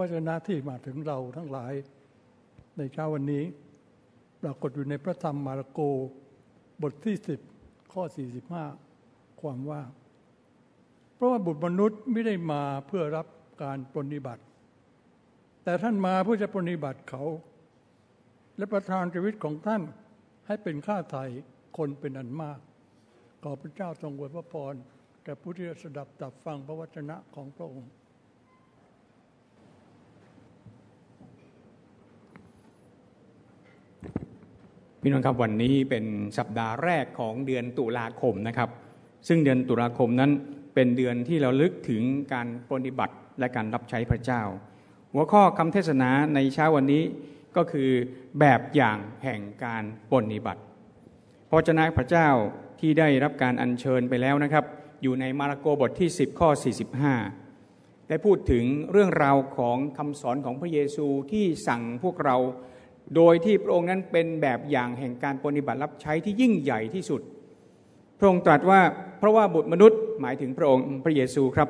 วจนะที่มาถึงเราทั้งหลายในเช้าวันนี้ ปรากฏอยู่ในพระธรรมมาระโกบทที่สิบข้อ 45 ความว่า เพราะว่าบุตรมนุษย์ไม่ได้มาเพื่อรับการปฏิบัติ แต่ท่านมาเพื่อจะปฏิบัติเขา และประทานชีวิตของท่านให้เป็นค่าไถ่คนเป็นอันมาก ขอพระเจ้าทรงอวยพระพรแก่ผู้ที่สดับตับฟังพระวจนะของพระองค์ พี่น้องครับวันนี้เป็นสัปดาห์แรกของเดือนตุลาคมนะครับ ซึ่งเดือนตุลาคมนั้นเป็นเดือนที่เราลึกถึงการปฏิบัติและการรับใช้พระเจ้า หัวข้อคำเทศนาในเช้าวันนี้ก็คือแบบอย่างแห่งการปฏิบัติพระเจ้าพระเจ้าที่ได้รับการอัญเชิญไปแล้วนะครับ อยู่ในมาระโกบทที่ 10 ข้อ 45 ได้พูดถึงเรื่องราวของคำสอนของพระเยซูที่สั่งพวกเรา โดยที่พระองค์นั้นเป็นแบบอย่างแห่งการปฏิบัติรับใช้ที่ยิ่งใหญ่ที่สุด พระองค์ตรัสว่าเพราะว่าบุตรมนุษย์หมายถึงพระองค์พระเยซูครับ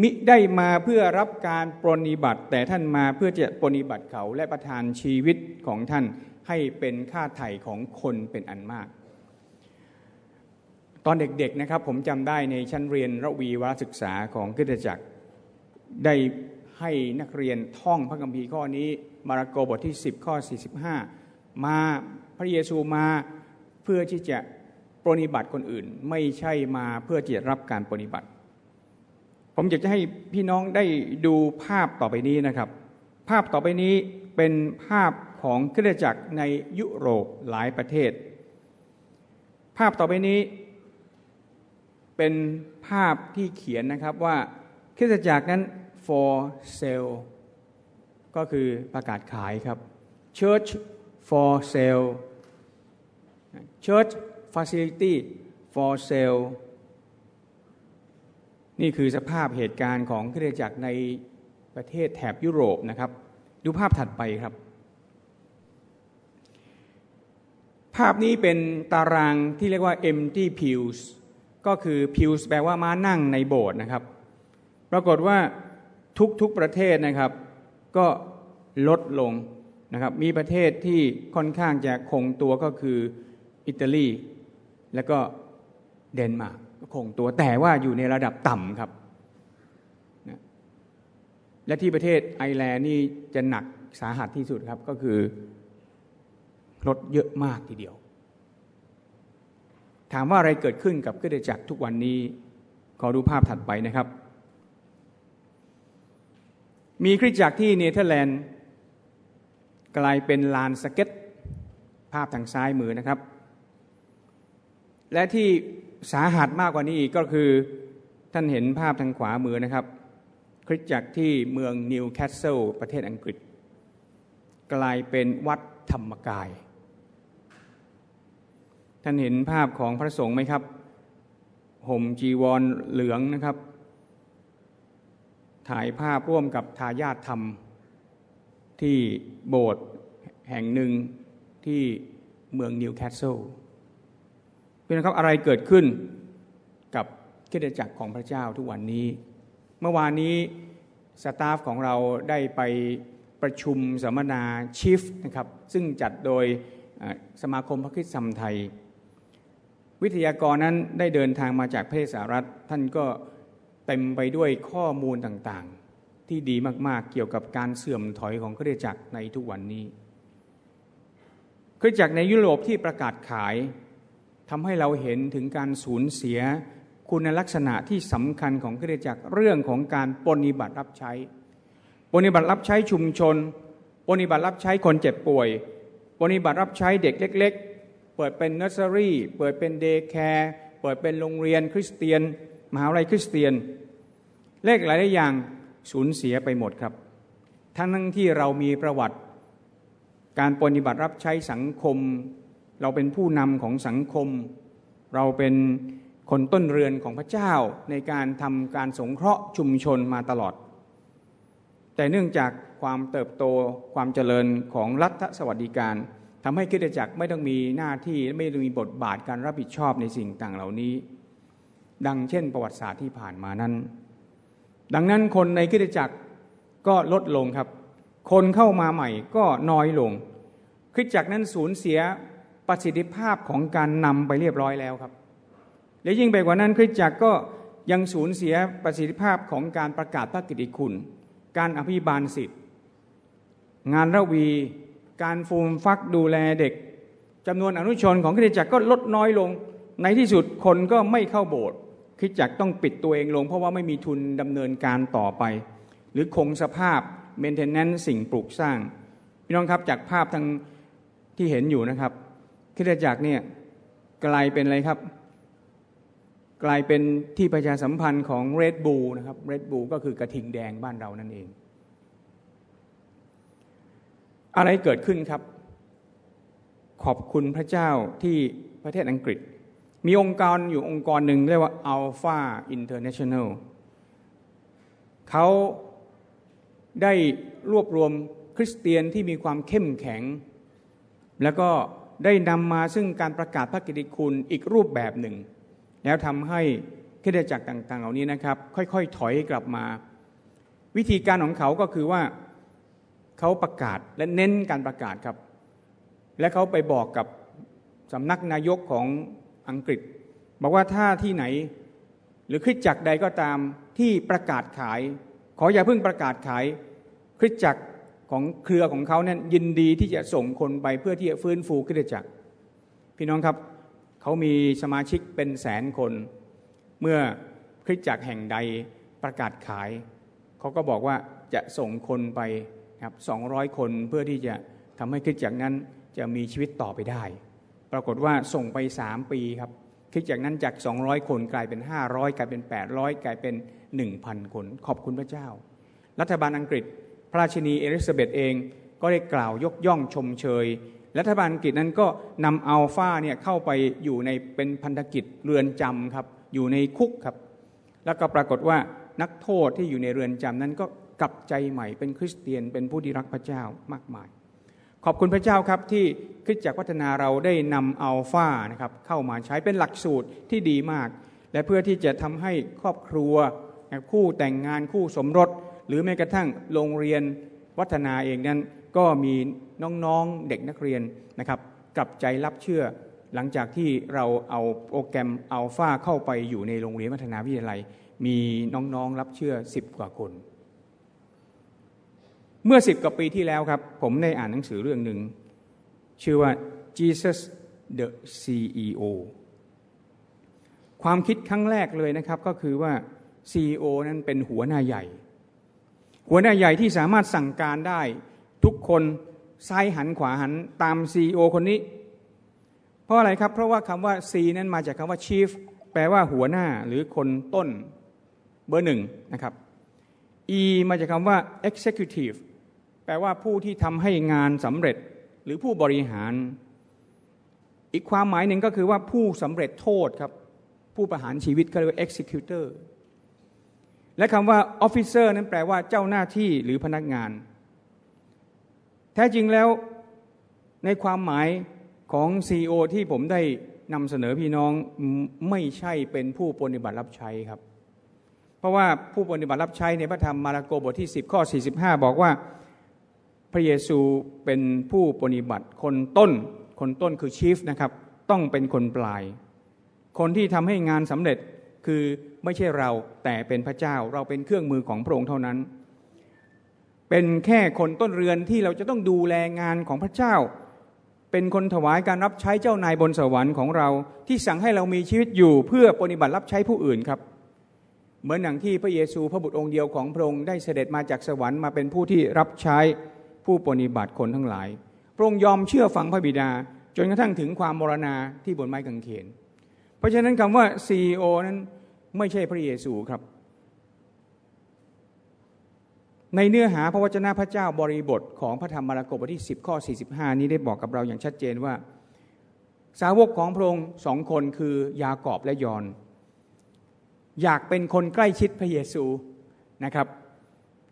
มิได้มาเพื่อรับการปรนิบัติ แต่ท่านมาเพื่อจะปรนิบัติเขาและประทานชีวิตของท่านให้เป็นค่าไถ่ของคนเป็นอันมาก ตอนเด็กๆนะครับผมจำได้ในชั้นเรียนระวีวารศึกษาของกิตจักรได้ให้นักเรียนท่องพระคัมภีร์ข้อนี้ มาระโกบทที่ 10 ข้อ 45 มาพระเยซูมาเพื่อที่จะปรนิบัติคนอื่น ไม่ใช่มาเพื่อที่จะรับการปรนิบัติ ผมอยากจะให้พี่น้องได้ดูภาพต่อไปนี้นะครับ ภาพต่อไปนี้เป็นภาพของคริสตจักรในยุโรปหลายประเทศ ภาพต่อไปนี้เป็นภาพที่เขียนนะครับว่าคริสตจักรนั้น for sale ก็คือประกาศขายครับ church for sale church facility for sale นี่คือสภาพเหตุการณ์ของคริสตจักรในประเทศแถบยุโรปนะครับ ดูภาพถัดไปครับ ภาพนี้เป็นตารางที่เรียกว่า empty pews ก็คือ pews แปลว่าม้านั่งในโบสถ์นะครับ ปรากฏว่าทุกๆประเทศนะครับ ก็ลดลงนะครับมีประเทศที่ค่อนข้างจะคงตัวก็คืออิตาลีและก็เดนมาร์กคงตัวแต่ว่าอยู่ในระดับต่ำครับและที่ประเทศไอร์แลนด์นี่จะหนักสาหัสที่สุดครับก็คือลดเยอะมากทีเดียว ถามว่าอะไรเกิดขึ้นกับกิจจักรทุกวันนี้ ขอดูภาพถัดไปนะครับ มีคริสตจักรที่เนเธอร์แลนด์ กลายเป็นลานสเก็ต ภาพทางซ้ายมือนะครับ และที่สาหัสมากกว่านี้อีกก็คือท่านเห็นภาพทางขวามือนะครับ คริสตจักรที่เมืองนิวแคสเซิลประเทศอังกฤษ กลายเป็นวัดธรรมกาย ท่านเห็นภาพของพระสงฆ์ไหมครับ ห่มจีวรเหลืองนะครับ ถ่ายภาพร่วมกับทายาทธรรม ที่โบสถ์แห่งหนึ่งที่เมืองนิวแคสเซิลเป็นครับอะไรเกิดขึ้นกับคริสตจักรของพระเจ้าทุกวันนี้ เมื่อวานนี้ staff ของเราได้ไปประชุมสัมมนา shift นะครับซึ่งจัดโดยสมาคมพระคริสตธรรมไทย วิทยากรนั้นได้เดินทางมาจากประเทศสหรัฐ ท่านก็ เต็มไปด้วยข้อมูลต่างๆ ที่ดีมากๆเกี่ยวกับการเสื่อมถอยของคริสตจักรในทุกวันนี้คริสตจักรในยุโรปที่ประกาศขายทำให้เราเห็นถึงการสูญเสียคุณลักษณะที่สำคัญของคริสตจักรเรื่องของการปฏิบัติรับใช้ปฏิบัติรับใช้ชุมชนปฏิบัติรับใช้คนเจ็บป่วยปฏิบัติรับใช้เด็กเล็ก ๆ เปิดเป็นเนอร์เซอรี่ เปิดเป็น day care เปิดเป็นโรงเรียนคริสเตียน มหาวิทยาลัยคริสเตียน เลขหลายหลายอย่างสูญเสียไปหมดครับ ทั้งทั้งที่เรามีประวัติ การปฏิบัติรับใช้สังคม เราเป็นผู้นำของสังคม เราเป็นคนต้นเรือนของพระเจ้าในการทำการสงเคราะห์ชุมชนมาตลอด แต่เนื่องจากความเติบโตความเจริญของรัฐสวัสดิการทำให้คิดจักรไม่ต้องมีหน้าที่ไม่ต้องมีบทบาทการรับผิดชอบในสิ่งต่างเหล่านี้ ดังเช่นประวัติศาสตร์ที่ผ่านมานั้น ดังนั้นคนในคิดจักรก็ลดลงครับ คนเข้ามาใหม่ก็น้อยลงคริสจักรนั้นสูญเสียประสิทธิภาพของการนำไปเรียบร้อยแล้วครับ และยิ่งไปกว่านั้นคริสจักรก็ยังสูญเสียประสิทธิภาพของการประกาศพระกิติคุณ การอภิบาลสิทธิ์ งานระวี การฟูมฟักดูแลเด็กจำนวนอนุชนของคริสจักรก็ลดน้อยลง ในที่สุดคนก็ไม่เข้าโบสถ์ คริสจักต้องปิดตัวเองลง เพราะว่าไม่มีทุนดำเนินการต่อไป หรือคงสภาพเมนเทนแนนซ์สิ่งปลูกสร้าง พี่น้องครับจากภาพทางที่เห็นอยู่นะครับคริสตจักเนี่ยกลายเป็นอะไรครับ กลายเป็นที่ประชาสัมพันธ์ของเรดบูนะครับเรดบูก็คือกระทิงแดงบ้านเรานั่นเอง อะไรเกิดขึ้นครับ ขอบคุณพระเจ้าที่ประเทศอังกฤษ มีองค์กรอยู่องค์กรหนึ่งเรียกว่า Alpha International เขาได้รวบรวมคริสเตียนที่มีความเข้มแข็ง แล้วก็ได้นำมาซึ่งการประกาศพระกิติคุณอีกรูปแบบหนึ่ง แล้วทำให้คริสตจักรต่าง ๆ เหล่านี้นะครับ ค่อย ๆ ถอยกลับมา วิธีการของเขาก็คือว่าเขาประกาศและเน้นการประกาศครับ และเขาไปบอกกับสำนักนายกของ อังกฤษ บอกว่าถ้าที่ไหน หรือคริสจักรใดก็ตามที่ประกาศขาย ขออย่าเพิ่งประกาศขายคริสจักรของเครือของเขาเนี่ยยินดีที่จะส่งคนไปเพื่อที่จะฟื้นฟูคริสจักร พี่น้องครับเขามีสมาชิกเป็นแสนคน เมื่อคริสจักรแห่งใดประกาศขาย เขาก็บอกว่าจะส่งคนไปครับสองคนเพื่อที่จะทำให้คริสจักรนั้นจะมีชีวิตต่อไปได้ ปรากฏว่าส่งไปสามปีครับคริสตจักนั้นจาก 200 คนกลายเป็น 500 กลายเป็น 800 กลายเป็น 1,000 คน ขอบคุณพระเจ้า รัฐบาลอังกฤษ พระราชินีเอลิซาเบธเองก็ได้กล่าวยกย่องชมเชย รัฐบาลอังกฤษนั้นก็นำอัลฟาเนี่ยเข้าไปอยู่ในเป็นพันธกิจเรือนจำครับอยู่ในคุกครับ แล้วก็ปรากฏว่านักโทษที่อยู่ในเรือนจำนั้นก็กลับใจใหม่เป็นคริสเตียนเป็นผู้ที่รักพระเจ้ามากมาย ขอบคุณพระเจ้าครับที่คริสจักรพัฒนาเราได้นำอัลฟานะครับเข้ามาใช้เป็นหลักสูตรที่ดีมาก และเพื่อที่จะทำให้ครอบครัวคู่แต่งงานคู่สมรส หรือแม้กระทั่งโรงเรียนวัฒนาเองนั้น ก็มีน้องๆเด็กนักเรียนนะครับกลับใจรับเชื่อ หลังจากที่เราเอาโปรแกรมอัลฟาเข้าไปอยู่ในโรงเรียนวัฒนาวิทยาลัย มีน้องๆรับเชื่อสิบกว่าคน เมื่อสิบกว่าปีที่แล้วครับ ผมได้อ่านหนังสือเรื่องหนึ่ง ชื่อว่า Jesus the CEO ความคิดครั้งแรกเลยนะครับ ก็คือว่า CEO นั้นเป็นหัวหน้าใหญ่ หัวหน้าใหญ่ที่สามารถสั่งการได้ทุกคนซ้ายหันขวาหันตามซีอคนนี้ เพราะอะไรครับ เพราะว่าคำว่า C นั้นมาจากคำว่า chief แปลว่าหัวหน้าหรือคนต้นเบอร์หนึ่งนะครับ E มาจากคำว่า executive ลว่าผู้ที่ทำให้งานสำเร็จหรือผู้บริหาร อีกความหมายหนึ่งก็คือว่าผู้สำเร็จโทษครับผู้ประหารชีวิตก็เรียกว่า executor และคำว่า officer นั้นแปลว่าเจ้าหน้าที่หรือพนักงาน แท้จริงแล้วในความหมายของ CEO ที่ผมได้นำเสนอพี่น้องไม่ใช่เป็นผู้ปฏิบัติรับใช้ครับ เพราะว่าผู้ปฏิบัติรับใช้ในพระธรรมมาระโกบทที่ 10 ข้อ 45 บอกว่า พระเยซูเป็นผู้ปฏิบัติคนต้น คนต้นคือชีฟนะครับต้องเป็นคนปลาย คนที่ทำให้งานสำเร็จคือไม่ใช่เราแต่เป็นพระเจ้าเราเป็นเครื่องมือของพระองค์เท่านั้น เป็นแค่คนต้นเรือนที่เราจะต้องดูแลงานของพระเจ้า เป็นคนถวายการรับใช้เจ้านายบนสวรรค์ของเรา ที่สั่งให้เรามีชีวิตอยู่เพื่อปฏิบัติรับใช้ผู้อื่นครับ เหมือนอย่างที่พระเยซูพระบุตรองค์เดียวของพระองค์ได้เสด็จมาจากสวรรค์มาเป็นผู้ที่รับใช้ ผู้ปฏิบัติคนทั้งหลาย พระองค์ยอมเชื่อฟังพระบิดา จนกระทั่งถึงความมรณาที่บนไม้กางเขน เพราะฉะนั้นคำว่า CEO นั้นไม่ใช่พระเยซูครับ ในเนื้อหาพระวจนะพระเจ้าบริบทของพระธรรมมาระโกบทที่ 10 ข้อ 45 นี้ได้บอกกับเราอย่างชัดเจนว่า สาวกของพระองค์สองคนคือยากอบและยอน อยากเป็นคนใกล้ชิดพระเยซูนะครับ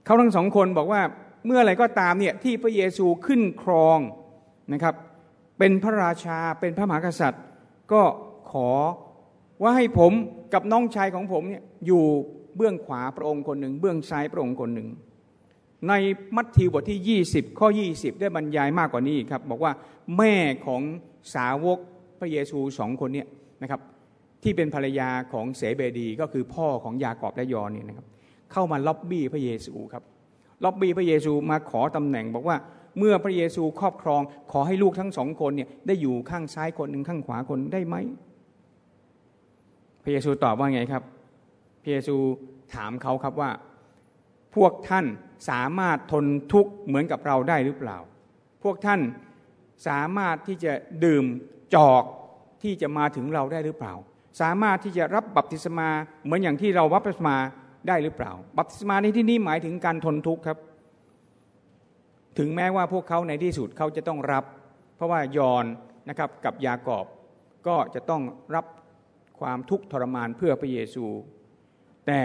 เขาทั้งสองคนบอกว่า เมื่อไรก็ตามเนี่ยที่พระเยซูขึ้นครองนะครับ เป็นพระราชาเป็นพระมหากษัตริย์ ก็ขอว่าให้ผมกับน้องชายของผมเนี่ยอยู่เบื้องขวาพระองค์คนหนึ่ง เบื้องซ้ายพระองค์คนหนึ่ง ในมัทธิวบทที่ 20 ข้อ 20 ได้บรรยายมากกว่านี้ครับ บอกว่าแม่ของสาวกพระเยซูสองคนเนี่ยนะครับ ที่เป็นภรรยาของเสเบดีก็คือพ่อของยากอบและยอนเนี่ยนะครับ เข้ามาล็อบบี้พระเยซูครับ ล็อบบี้พระเยซูมาขอตำแหน่งบอกว่าเมื่อพระเยซูครอบครอง ขอให้ลูกทั้งสองคนเนี่ยได้อยู่ข้างซ้ายคนหนึ่งข้างขวาคนได้ไหม พระเยซูตอบว่าไงครับ พระเยซูถามเขาครับว่า พวกท่านสามารถทนทุกข์เหมือนกับเราได้หรือเปล่า พวกท่านสามารถที่จะดื่มจอกที่จะมาถึงเราได้หรือเปล่า สามารถที่จะรับบัพติศมาเหมือนอย่างที่เรารับบัพติศมา ได้หรือเปล่า บัพติศมาในที่นี้หมายถึงการทนทุกข์ครับ ถึงแม้ว่าพวกเขาในที่สุดเขาจะต้องรับ เพราะว่ายอนนะครับกับยากอบก็จะต้องรับความทุกข์ทรมานเพื่อพระเยซู แต่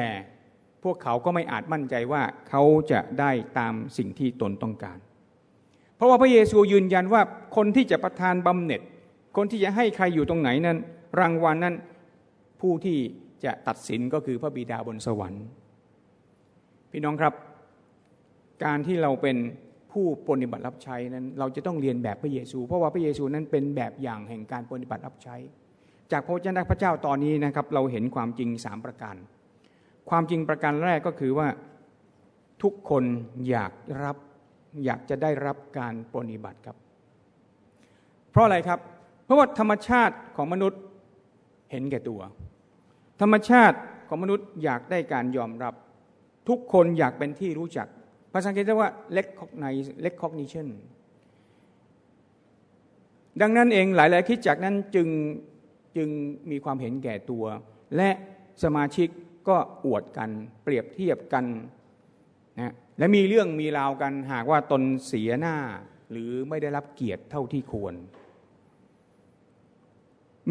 พวกเขาก็ไม่อาจมั่นใจว่าเขาจะได้ตามสิ่งที่ตนต้องการ เพราะว่าพระเยซูยืนยันว่าคนที่จะประทานบำเหน็จ คนที่จะให้ใครอยู่ตรงไหนนั้น รางวัลนั้นผู้ที่ จะตัดสินก็คือพระบิดาบนสวรรค์ พี่น้องครับ การที่เราเป็นผู้ปฏิบัติรับใช้นั้น เราจะต้องเรียนแบบพระเยซู เพราะว่าพระเยซูนั้นเป็นแบบอย่างแห่งการปฏิบัติรับใช้ จากพระเจ้าพระเจ้าตอนนี้นะครับ เราเห็นความจริงสามประการ ความจริงประการแรกก็คือว่าทุกคนอยากรับอยากจะได้รับการปฏิบัติครับ เพราะอะไรครับ เพราะว่าธรรมชาติของมนุษย์เห็นแก่ตัว ธรรมชาติของมนุษย์อยากได้การยอมรับ ทุกคนอยากเป็นที่รู้จัก ภาษาอังกฤษเรียกว่า recognition ดังนั้นเองหลาย ๆ คิดจากนั้นจึงจึงมีความเห็นแก่ตัว และสมาชิกก็อวดกัน เปรียบเทียบกันนะและมีเรื่องมีราวกันหากว่าตนเสียหน้า หรือไม่ได้รับเกียรติเท่าที่ควร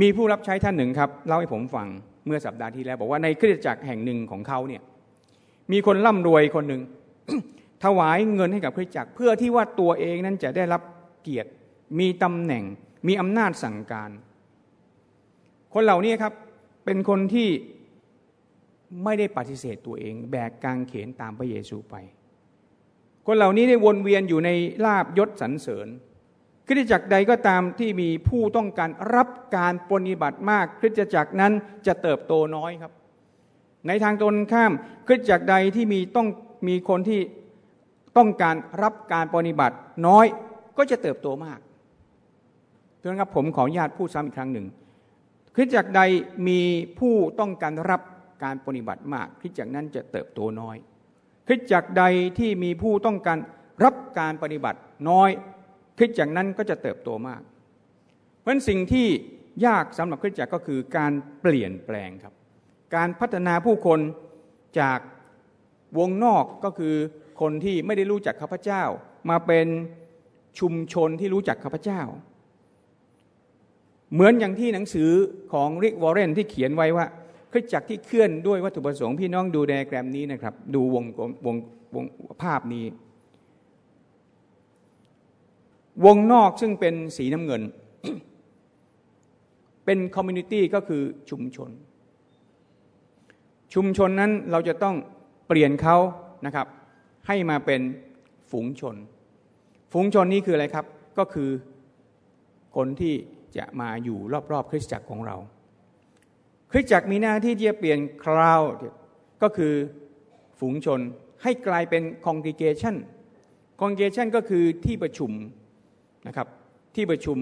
มีผู้รับใช้ท่านหนึ่งครับ เล่าให้ผมฟัง เมื่อสัปดาห์ที่แล้ว บอกว่าในคริสตจักรแห่งหนึ่งของเขาเนี่ยมีคนร่ำรวยคนหนึ่งถวายเงินให้กับคริสตจักร เพื่อที่ว่าตัวเองนั้นจะได้รับเกียรติ มีตำแหน่ง มีอำนาจสั่งการ คนเหล่านี้ครับเป็นคนที่ไม่ได้ปฏิเสธตัวเอง แบกกางเขนตามพระเยซูไป คนเหล่านี้ได้วนเวียนอยู่ในลาบยศสรรเสริญ ริสตจักรใดก็ตามที่มีผู้ต้องการรับการปฏิบัติมาก คริสตจักรนั้นจะเติบโตน้อยครับ ในทางตรงข้าม คริสตจักรใดที่มีต้องมีคนที่ต้องการรับการปฏิบัติน้อยก็จะเติบโตมากเพื่อนครับผมขออนุญาตพูดซ้ำอีกครั้งหนึ่งคริสตจักรใดมีผู้ต้องการรับการปฏิบัติมาก คริสจักรนั้นจะเติบโตน้อย คริสจักรใดที่มีผู้ต้องการรับการปฏิบัติน้อย คริสจักรนั้นก็จะเติบโตมาก เพราะฉะนั้นสิ่งที่ยากสำหรับคริสจักรก็คือการเปลี่ยนแปลงครับ การพัฒนาผู้คนจากวงนอกก็คือคนที่ไม่ได้รู้จักข้าพเจ้า มาเป็นชุมชนที่รู้จักข้าพเจ้า เหมือนอย่างที่หนังสือของริกวอร์เรนที่เขียนไว้ว่าคริสจักรที่เคลื่อนด้วยวัตถุประสงค์พี่น้องดูแดแกรมนี้นะครับ ดูวงวงวงภาพนี้ วงนอกซึ่งเป็นสีน้ำเงิน เป็น community ก็คือชุมชน ชุมชนนั้นเราจะต้องเปลี่ยนเขานะครับ ให้มาเป็นฝูงชน ฝูงชนนี้คืออะไรครับ ก็คือคนที่จะมาอยู่รอบๆ คริสตจักรของเรา คริสตจักรมีหน้าที่ที่จะเปลี่ยน crowd ก็คือฝูงชนให้กลายเป็น congregation congregation ก็คือที่ประชุม นะครับ ที่ประชุม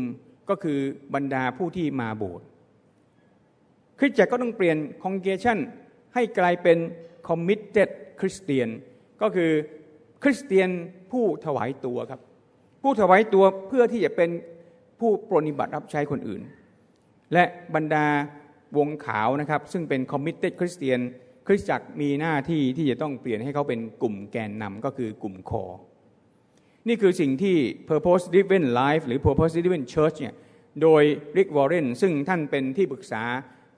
ก็คือบรรดาผู้ที่มาโบสถ์คริสตจักรก็ต้องเปลี่ยน congregation ให้กลายเป็น committed Christian ก็คือคริสเตียนผู้ถวายตัวครับ ผู้ถวายตัวเพื่อที่จะเป็นผู้ปรนิบัติรับใช้คนอื่น และบรรดาวงขาวนะครับ ซึ่งเป็น committed Christian คริสตจักรมีหน้าที่ที่จะต้องเปลี่ยนให้เขาเป็นกลุ่มแกนนำก็คือกลุ่มคอ นี่คือสิ่งที่ purpose driven life หรือ purpose driven church เนี่ยโดย Rick Warren ซึ่งท่านเป็นที่ปรึกษา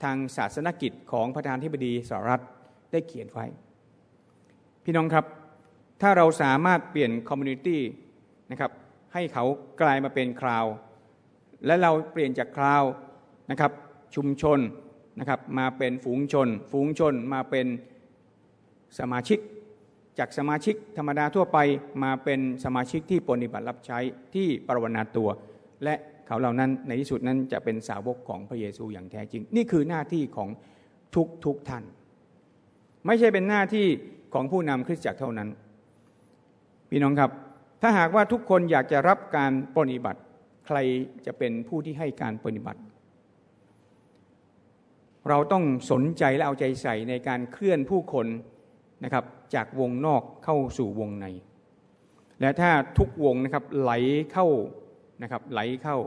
ทางศาสนกิจของประธานาธิบดีสหรัฐได้เขียนไว้ พี่น้องครับ ถ้าเราสามารถเปลี่ยน community นะครับให้เขากลายมาเป็น crowd และเราเปลี่ยนจาก crowd นะครับชุมชนนะครับมาเป็นฝูงชน ฝูงชนมาเป็นสมาชิก จากสมาชิกธรรมดาทั่วไปมาเป็นสมาชิกที่ปฏิบัติรับใช้ที่ปรวนาตัว และเขาเหล่านั้นในที่สุดนั้นจะเป็นสาวกของพระเยซูอย่างแท้จริง นี่คือหน้าที่ของทุกทุกท่าน ไม่ใช่เป็นหน้าที่ของผู้นำคริสตจักรเท่านั้น พี่น้องครับ ถ้าหากว่าทุกคนอยากจะรับการปฏิบัติ ใครจะเป็นผู้ที่ให้การปฏิบัติ เราต้องสนใจและเอาใจใส่ในการเคลื่อนผู้คน นะครับจากวงนอกเข้าสู่วงใน และถ้าทุกวงนะครับไหลเข้านะครับไหลเข้า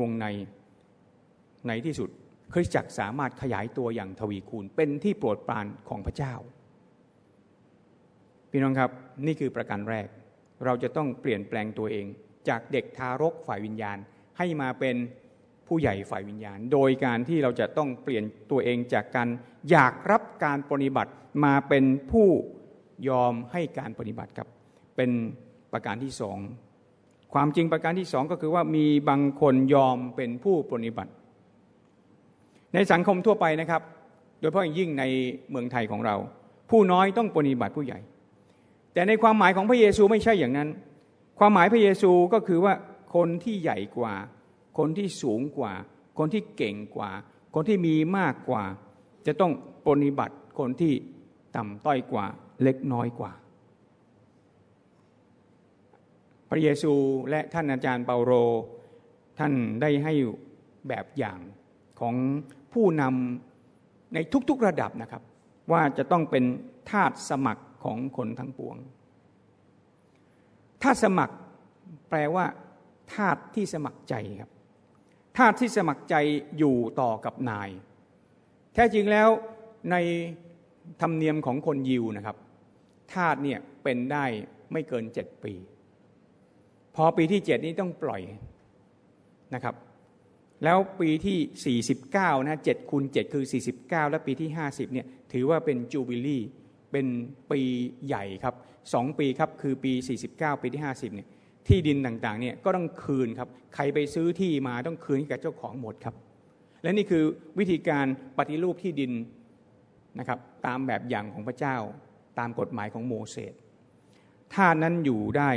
วงในในที่สุดคริสตจักรสามารถขยายตัวอย่างทวีคูณ เป็นที่โปรดปรานของพระเจ้า พี่น้องครับนี่คือประการแรก เราจะต้องเปลี่ยนแปลงตัวเอง จากเด็กทารกฝ่ายวิญญาณให้มาเป็น ผู้ใหญ่ฝ่ายวิญญาณ โดยการที่เราจะต้องเปลี่ยนตัวเองจากการอยากรับการปฏิบัติมาเป็นผู้ยอมให้การปฏิบัติครับเป็นประการที่สองความจริงประการที่สองก็คือว่ามีบางคนยอมเป็นผู้ปฏิบัติ ในสังคมทั่วไปนะครับ โดยเฉพาะยิ่งในเมืองไทยของเรา ผู้น้อยต้องปฏิบัติผู้ใหญ่ แต่ในความหมายของพระเยซูไม่ใช่อย่างนั้น ความหมายพระเยซูก็คือว่าคนที่ใหญ่กว่า คนที่สูงกว่า คนที่เก่งกว่า คนที่มีมากกว่า จะต้องปฏิบัติคนที่ต่ำต้อยกว่าเล็กน้อยกว่า พระเยซูและท่านอาจารย์เปาโร ท่านได้ให้แบบอย่างของผู้นำในทุกๆระดับนะครับ ว่าจะต้องเป็นทาสสมัครของคนทั้งปวงทาสสมัครแปลว่าทาสที่สมัครใจครับ ทาสที่สมัครใจอยู่ต่อกับนาย แท้จริงแล้วในธรรมเนียมของคนยิวนะครับ ทาสเนี่ยเป็นได้ไม่เกินเจ็ดปี พอปีที่เจ็ดนี้ต้องปล่อยนะครับ แล้วปีที่ 49นะเจ็ดคูณเจ็ดคือ 49 แล้วปีที่ 50เนี่ยถือว่าเป็นจูบิลี่เป็นปีใหญ่ครับสองปีครับคือปี 49 ปีที่ 50เนี่ย ที่ดินต่างๆเนี่ยก็ต้องคืนครับ ใครไปซื้อที่มาต้องคืนให้กับเจ้าของหมดครับ และนี่คือวิธีการปฏิรูปที่ดินนะครับ ตามแบบอย่างของพระเจ้า ตามกฎหมายของโมเสสถ้านั้นอยู่ได้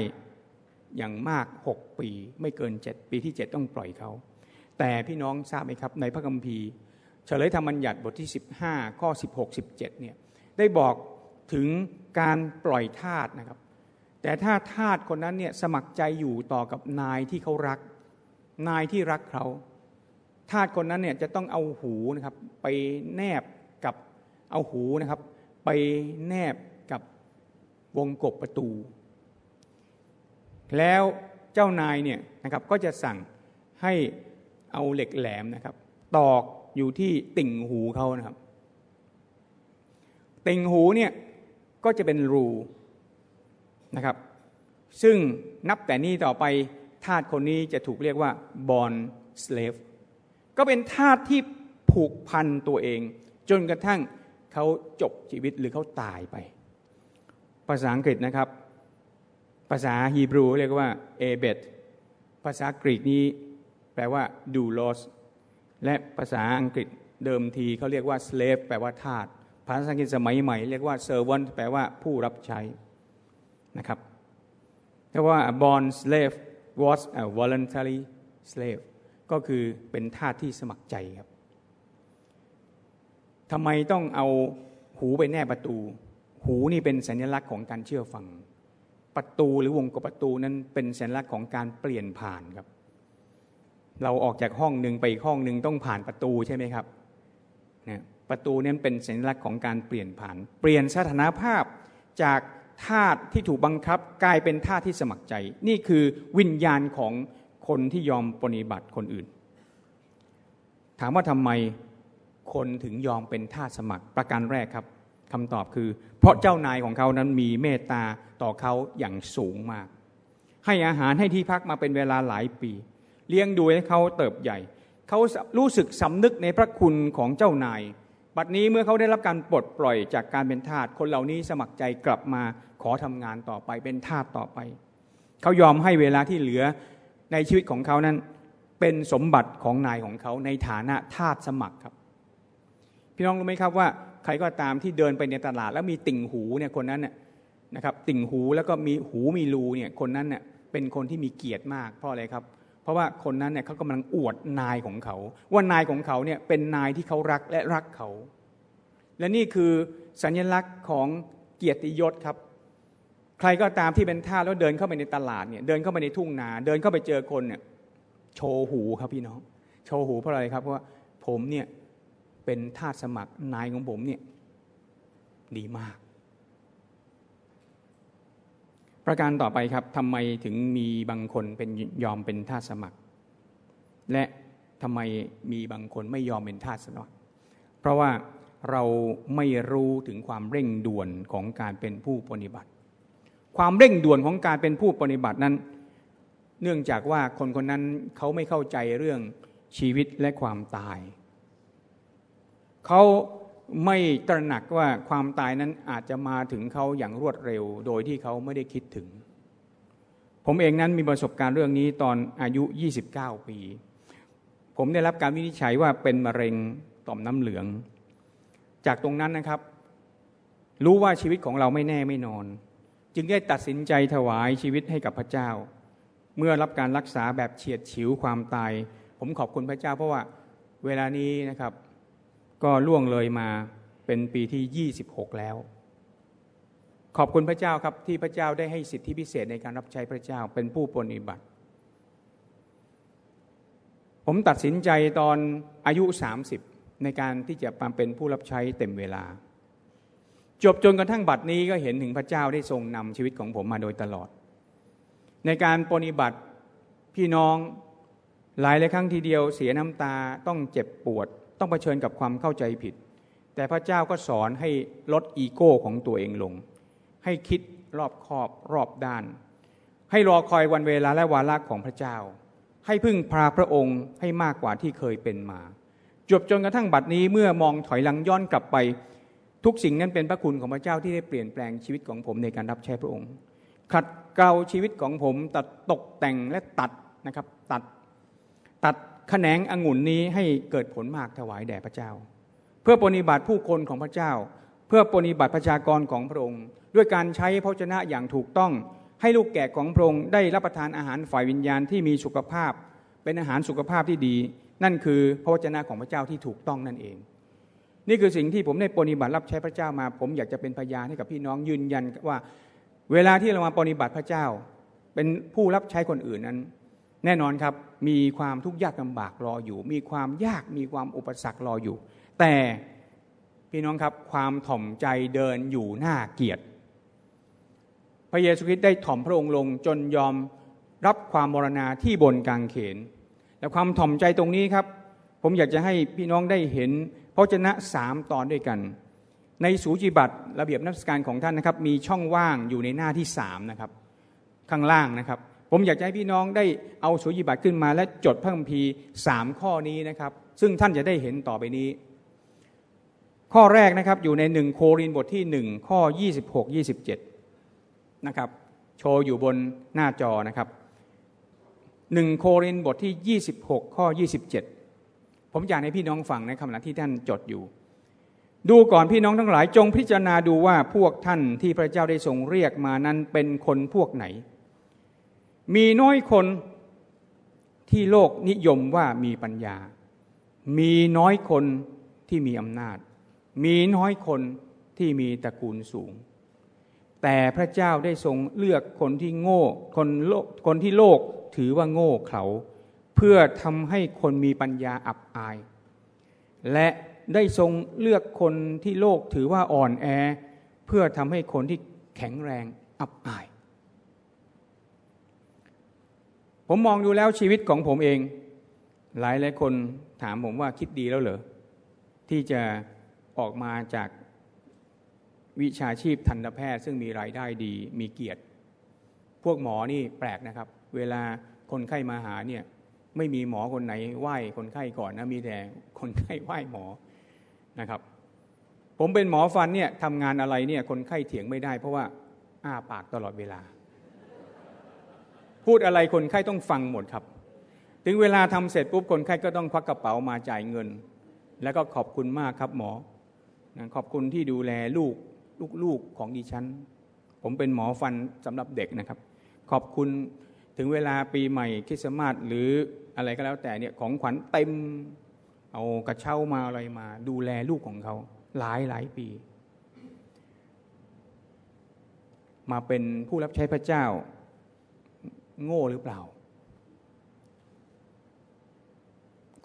อย่างมากหกปี ไม่เกินเจ็ดปีที่เจ็ดต้องปล่อยเขา แต่พี่น้องทราบไหมครับ ในพระคัมภีร์เฉลยธรรมบัญญัติบทที่ 15 ข้อ 16 17เนี่ยได้บอกถึงการปล่อยทาสนะครับ แต่ถ้าทาสคนนั้นเนี่ยสมัครใจอยู่ต่อกับนายที่เขารัก นายที่รักเขาทาสคนนั้นเนี่ยจะต้องเอาหูนะครับไปแนบกับเอาหูนะครับ ไปแนบกับวงกบประตู แล้วเจ้านายเนี่ยนะครับก็จะสั่งให้เอาเหล็กแหลมนะครับ ตอกอยู่ที่ติ่งหูเขานะครับ ติ่งหูเนี่ยก็จะเป็นรู นะครับ ซึ่งนับแต่นี้ต่อไปทาสคนนี้จะถูกเรียกว่าบอนสเลฟก็เป็นทาสที่ผูกพันตัวเอง จนกระทั่งเขาจบชีวิตหรือเขาตายไป ภาษาอังกฤษนะครับ ภาษาฮีบรูเรียกว่าเอเบตภาษากรีกนี้แปลว่าดูโลสและภาษาอังกฤษเดิมทีเขาเรียกว่า slave แปลว่าทาสภาษาอังกฤษสมัยใหม่เรียกว่า servant แปลว่าผู้รับใช้ นะครับแต่ว่า born slave was a voluntary slave ก็คือเป็นทาสที่สมัครใจครับทำไมต้องเอาหูไปแนบประตู หูนี่เป็นสัญลักษณ์ของการเชื่อฟัง ประตูหรือวงกบประตูนั้นเป็นสัญลักษณ์ของการเปลี่ยนผ่านครับ เราออกจากห้องหนึ่งไปอีกห้องหนึ่งต้องผ่านประตูใช่ไหมครับนะประตูนั้เป็นสัญลักษณ์ของการเปลี่ยนผ่าน เปลี่ยนสถานภาพจาก ธาตุที่ถูกบังคับ กลายเป็นธาตุที่สมัครใจ นี่คือวิญญาณของคนที่ยอมปฏิบัติคนอื่น ถามว่าทำไมคนถึงยอมเป็นทาสสมัครประการแรกครับคำตอบคือ เพราะเจ้านายของเขานั้นมีเมตตาต่อเขาอย่างสูงมาก ให้อาหารให้ที่พักมาเป็นเวลาหลายปี เลี้ยงดูให้เขาเติบใหญ่ เขารู้สึกสำนึกในพระคุณของเจ้านาย บัดนี้เมื่อเขาได้รับการปลดปล่อยจากการเป็นทาสคนเหล่านี้สมัครใจกลับมาขอทำงานต่อไปเป็นทาสต่อไป เขายอมให้เวลาที่เหลือในชีวิตของเขานั้น เป็นสมบัติของนายของเขาในฐานะทาสสมัครครับ พี่น้องรู้ไหมครับว่าใครก็ตามที่เดินไปในตลาด แล้วมีติ่งหูเนี่ยคนนั้นน่ยนะครับติ่งหูแล้วก็มีหูมีรูเนี่ยคนนั้นเน่ยเป็นคนที่มีเกียรติมากเพราะอะไรครับ เพราะว่าคนนั้นเนี่ยเขากำลังอวดนายของเขา ว่านายของเขาเนี่ยเป็นนายที่เขารักและรักเขา และนี่คือสัญลักษณ์ของเกียรติยศครับ ใครก็ตามที่เป็นท่าแล้วเดินเข้าไปในตลาดเนี่ยเดินเข้าไปในทุ่งนา เดินเข้าไปเจอคนเนี่ยโชว์หูครับพี่น้อง โชว์หูเพราะอะไรครับเพราะว่าผมเนี่ยเป็นทาสสมัครนายของผมเนี่ยดีมาก ประการต่อไปครับทำไมถึงมีบางคนเป็นยอมเป็นทาสสมัคร และทำไมมีบางคนไม่ยอมเป็นทาสสมัคร เพราะว่าเราไม่รู้ถึงความเร่งด่วนของการเป็นผู้ปฏิบัติ ความเร่งด่วนของการเป็นผู้ปฏิบัตินั้น เนื่องจากว่าคนคนนั้นเขาไม่เข้าใจเรื่องชีวิตและความตาย เขา ไม่ตระหนักว่าความตายนั้นอาจจะมาถึงเขาอย่างรวดเร็ว โดยที่เขาไม่ได้คิดถึง ผมเองนั้นมีประสบการณ์เรื่องนี้ตอนอายุ 29 ปี ผมได้รับการวินิจฉัยว่าเป็นมะเร็งต่อมน้ำเหลือง จากตรงนั้นนะครับ รู้ว่าชีวิตของเราไม่แน่ไม่นอน จึงได้ตัดสินใจถวายชีวิตให้กับพระเจ้า เมื่อรับการรักษาแบบเฉียดฉิวความตาย ผมขอบคุณพระเจ้าเพราะว่าเวลานี้นะครับ ก็ล่วงเลยมาเป็นปีที่ 26 แล้ว ขอบคุณพระเจ้าครับที่พระเจ้าได้ให้สิทธิพิเศษในการรับใช้พระเจ้าเป็นผู้ปฏิบัติ ผมตัดสินใจตอนอายุ 30 ในการที่จะมาเป็นผู้รับใช้เต็มเวลา จบจนกระทั่งบัดนี้ก็เห็นถึงพระเจ้าได้ทรงนำชีวิตของผมมาโดยตลอด ในการปฏิบัติพี่น้องหลายหลายครั้งทีเดียวเสียน้ำตาต้องเจ็บปวด ต้องเผชิญกับความเข้าใจผิด แต่พระเจ้าก็สอนให้ลดอีโก้ของตัวเองลง ให้คิดรอบคอบรอบด้าน ให้รอคอยวันเวลาและวาระของพระเจ้า ให้พึ่งพาพระองค์ให้มากกว่าที่เคยเป็นมาจบจนกระทั่งบัดนี้เมื่อมองถอยหลังย้อนกลับไป ทุกสิ่งนั้นเป็นพระคุณของพระเจ้าที่ได้เปลี่ยนแปลงชีวิตของผมในการรับใช้พระองค์ ขัดเกลาชีวิตของผมตัดตกแต่งและตัดนะครับตัดตัด แขนงองุ่นนี้ให้เกิดผลมากถวายแด่พระเจ้า เพื่อปฏิบัติผู้คนของพระเจ้า เพื่อปฏิบัติประชากรของพระองค์ ด้วยการใช้พระชนะอย่างถูกต้อง ให้ลูกแก่ของพระองค์ได้รับประทานอาหารฝ่ายวิญญาณที่มีสุขภาพ เป็นอาหารสุขภาพที่ดี นั่นคือพระวจนะของพระเจ้าที่ถูกต้องนั่นเอง นี่คือสิ่งที่ผมได้ปฏิบัติรับใช้พระเจ้ามา ผมอยากจะเป็นพยานให้กับพี่น้องยืนยันว่า เวลาที่เรามาปฏิบัติพระเจ้า เป็นผู้รับใช้คนอื่นนั้น แน่นอนครับมีความทุกข์ยากลำบากรออยู่ มีความยากมีความอุปสรรครออยู่ แต่พี่น้องครับความถ่อมใจเดินอยู่หน้าเกียรติ พระเยซูคริสต์ได้ถ่อมพระองค์ลงจนยอมรับความมรณาที่บนกางเขนและความถ่อมใจตรงนี้ครับ ผมอยากจะให้พี่น้องได้เห็นพระชนะสามตอนด้วยกัน ในสูจิบัตรระเบียบนักสการของท่านนะครับ มีช่องว่างอยู่ในหน้าที่สามนะครับ ข้างล่างนะครับ ผมอยากให้พี่น้องได้เอาสุญิบัตรขึ้นมา และจดพระคัมภีร์สามข้อนี้นะครับ ซึ่งท่านจะได้เห็นต่อไปนี้ ข้อแรกนะครับอยู่ในหนึ่งโครินบทที่หนึ่งข้อยี่สิบหกยี่สิบเจ็ดนะครับ โชว์อยู่บนหน้าจอนะครับหนึ่งโครินบทที่ยี่สิบหกข้อยี่สิบเจ็ดผมอยากให้พี่น้องฟังในคำนั้นที่ท่านจดอยู่ ดูก่อนพี่น้องทั้งหลายจงพิจารณาดูว่าพวกท่านที่พระเจ้าได้ทรงเรียกมานั้นเป็นคนพวกไหน มีน้อยคนที่โลกนิยมว่ามีปัญญา มีน้อยคนที่มีอำนาจ มีน้อยคนที่มีตระกูลสูง แต่พระเจ้าได้ทรงเลือกคนที่โง่คนโลกคนที่โลกถือว่าโง่เขลาเพื่อทำให้คนมีปัญญาอับอาย และได้ทรงเลือกคนที่โลกถือว่าอ่อนแอ เพื่อทำให้คนที่แข็งแรงอับอาย ผมมองดูแล้วชีวิตของผมเอง หลายหลายคนถามผมว่าคิดดีแล้วเหรอ ที่จะออกมาจากวิชาชีพทันตแพทย์ ซึ่งมีรายได้ดีมีเกียรติ พวกหมอนี่แปลกนะครับ เวลาคนไข้มาหาเนี่ยไม่มีหมอคนไหนไหว้คนไข้ก่อนนะมีแต่คนไข้ไหว้หมอนะครับ ผมเป็นหมอฟันเนี่ยทำงานอะไรเนี่ยคนไข้เถียงไม่ได้ เพราะว่าอ้าปากตลอดเวลา พูดอะไรคนไข้ต้องฟังหมดครับ ถึงเวลาทำเสร็จปุ๊บคนไข้ก็ต้องควักกระเป๋ามาจ่ายเงิน แล้วก็ขอบคุณมากครับหมอขอบคุณที่ดูแลลูกลูกๆของดิฉัน ผมเป็นหมอฟันสำหรับเด็กนะครับ ขอบคุณถึงเวลาปีใหม่คริสต์มาสหรืออะไรก็แล้วแต่เนี่ยของขวัญเต็มเอากระเช้ามาอะไรมา ดูแลลูกของเขาหลายหลายปี มาเป็นผู้รับใช้พระเจ้า โง่หรือเปล่า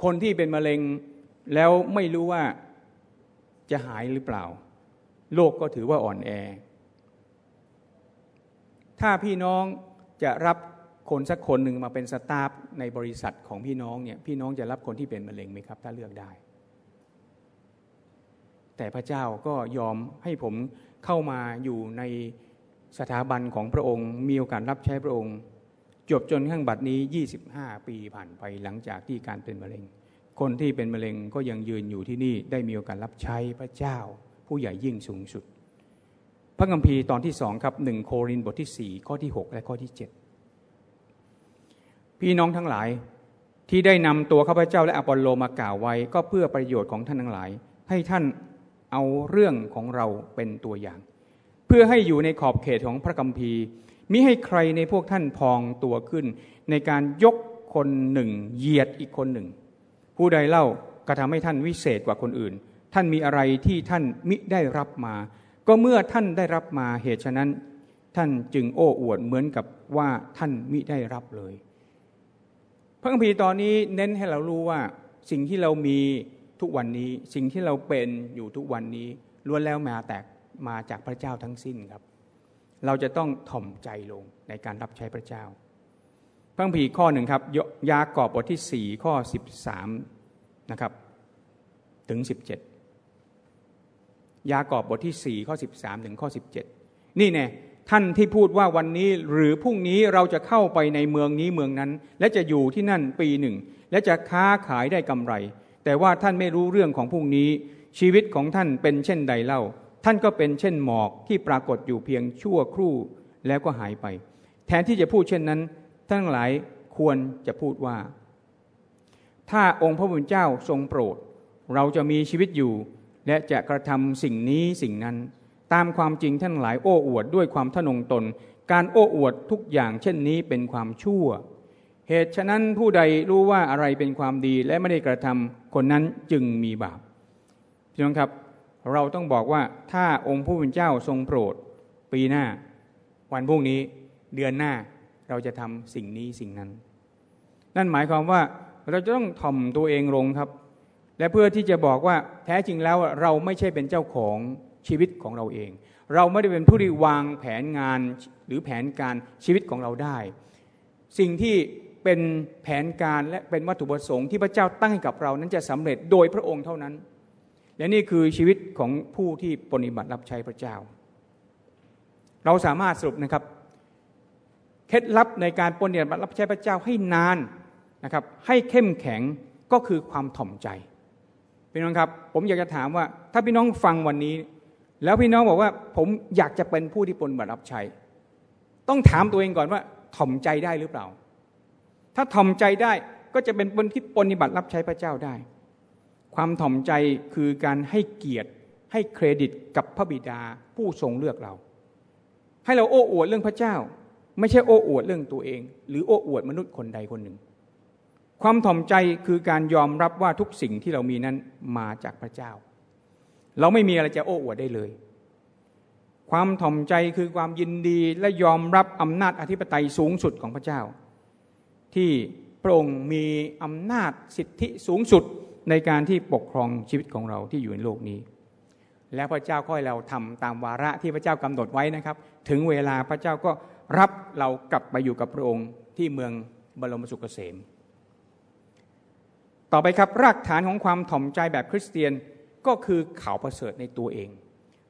คนที่เป็นมะเร็งแล้วไม่รู้ว่าจะหายหรือเปล่า โลกก็ถือว่าอ่อนแอ ถ้าพี่น้องจะรับคนสักคนหนึ่งมาเป็นสตาฟในบริษัทของพี่น้องเนี่ยพี่น้องจะรับคนที่เป็นมะเร็งไหมครับ ถ้าเลือกได้ แต่พระเจ้าก็ยอมให้ผมเข้ามาอยู่ในสถาบันของพระองค์ มีโอกาสรับใช้พระองค์ จบจนข้างบัดนี้ 25 ปีผ่านไปหลังจากที่การเป็นมะเร็ง คนที่เป็นมะเร็งก็ยังยืนอยู่ที่นี่ได้มีโอกาสรับใช้พระเจ้า ผู้ใหญ่ยิ่งสูงสุด พระคัมภีร์ตอนที่สองครับหนึ่งโครินบทที่ 4 ข้อที่ 6 และข้อที่ 7 พี่น้องทั้งหลายที่ได้นำตัวข้าพเจ้าและอปอลโลมากล่าวไว้ ก็เพื่อประโยชน์ของท่านทั้งหลาย ให้ท่านเอาเรื่องของเราเป็นตัวอย่าง เพื่อให้อยู่ในขอบเขตของพระคัมภีร์ มิให้ใครในพวกท่านพองตัวขึ้น ในการยกคนหนึ่งเหยียดอีกคนหนึ่ง ผู้ใดเล่ากระทำให้ท่านวิเศษกว่าคนอื่น ท่านมีอะไรที่ท่านมิได้รับมา ก็เมื่อท่านได้รับมาเหตุฉะนั้น ท่านจึงโอ้อวดเหมือนกับว่าท่านมิได้รับเลย พระคัมภีร์ตอนนี้เน้นให้เรารู้ว่าสิ่งที่เรามีทุกวันนี้ สิ่งที่เราเป็นอยู่ทุกวันนี้ล้วนแล้วมาแตกมาจากพระเจ้าทั้งสิ้นครับ เราจะต้องถ่อมใจลงในการรับใช้พระเจ้าพระคัมภีร์ข้อหนึ่งครับยากอบบทที่สี่ข้อสิบสามนะครับ ถึงสิบเจ็ดยากอบบทที่สี่ข้อสิบสามถึงข้อสิบเจ็ดนี่แน่ท่านที่พูดว่าวันนี้หรือพรุ่งนี้เราจะเข้าไปในเมืองนี้เมืองนั้น และจะอยู่ที่นั่นปีหนึ่ง และจะค้าขายได้กำไร แต่ว่าท่านไม่รู้เรื่องของพรุ่งนี้ชีวิตของท่านเป็นเช่นใดเล่า ท่านก็เป็นเช่นหมอกที่ปรากฏอยู่เพียงชั่วครู่แล้วก็หายไป แทนที่จะพูดเช่นนั้นทั้งหลายควรจะพูดว่า ถ้าองค์พระผู้เจ้าทรงโปรด เราจะมีชีวิตอยู่ และจะกระทำสิ่งนี้สิ่งนั้น ตามความจริงท่านหลายโอ้อวดด้วยความทนงตน การโอ้อวดทุกอย่างเช่นนี้เป็นความชั่ว เหตุฉะนั้นผู้ใดรู้ว่าอะไรเป็นความดีและไม่ได้กระทำคนนั้นจึงมีบาปพี่น้องครับ เราต้องบอกว่าถ้าองค์ผู้เป็นเจ้าทรงโปรด ปีหน้า วันพรุ่งนี้เดือนหน้าเราจะทำสิ่งนี้สิ่งนั้น นั่นหมายความว่าเราจะต้องถ่อมตัวเองลงครับ และเพื่อที่จะบอกว่าแท้จริงแล้วเราไม่ใช่เป็นเจ้าของชีวิตของเราเอง เราไม่ได้เป็นผู้ที่วางแผนงานหรือแผนการชีวิตของเราได้ สิ่งที่เป็นแผนการและเป็นวัตถุประสงค์ที่พระเจ้าตั้งให้กับเรานั้นจะสำเร็จโดยพระองค์เท่านั้น และนี่คือชีวิตของผู้ที่ปฏิบัติรับใช้พระเจ้า เราสามารถสรุปนะครับเคล็ดลับในการปฏิบัติรับใช้พระเจ้าให้นานนะครับ ให้เข้มแข็งก็คือความถ่อมใจพี่น้องครับ ผมอยากจะถามว่า ถ้าพี่น้องฟังวันนี้ แล้วพี่น้องบอกว่าผมอยากจะเป็นผู้ที่ปนบัติรับใช้ ต้องถามตัวเองก่อนว่าถ่อมใจได้หรือเปล่า ถ้าถ่อมใจได้ก็จะเป็นคนที่ปฏิบัติรับใช้พระเจ้าได้ ความถ่อมใจคือการให้เกียรติให้เครดิตกับพระบิดาผู้ทรงเลือกเรา ให้เราโอ้อวดเรื่องพระเจ้า ไม่ใช่โอ้อวดเรื่องตัวเอง หรือโอ้อวดมนุษย์คนใดคนหนึ่ง ความถ่อมใจคือการยอมรับว่าทุกสิ่งที่เรามีนั้นมาจากพระเจ้า เราไม่มีอะไรจะโอ้อวดได้เลย ความถ่อมใจคือความยินดีและยอมรับอำนาจอธิปไตยสูงสุดของพระเจ้า ที่พระองค์มีอำนาจสิทธิสูงสุด ในการที่ปกครองชีวิตของเราที่อยู่ในโลกนี้ และพระเจ้าก็ให้เราทำตามวาระที่พระเจ้ากำหนดไว้นะครับ ถึงเวลาพระเจ้าก็รับเรากลับไปอยู่กับพระองค์ที่เมืองบรมสุขเกษม ต่อไปครับรากฐานของความถ่อมใจแบบคริสเตียนก็คือข่าวประเสริฐในตัวเอง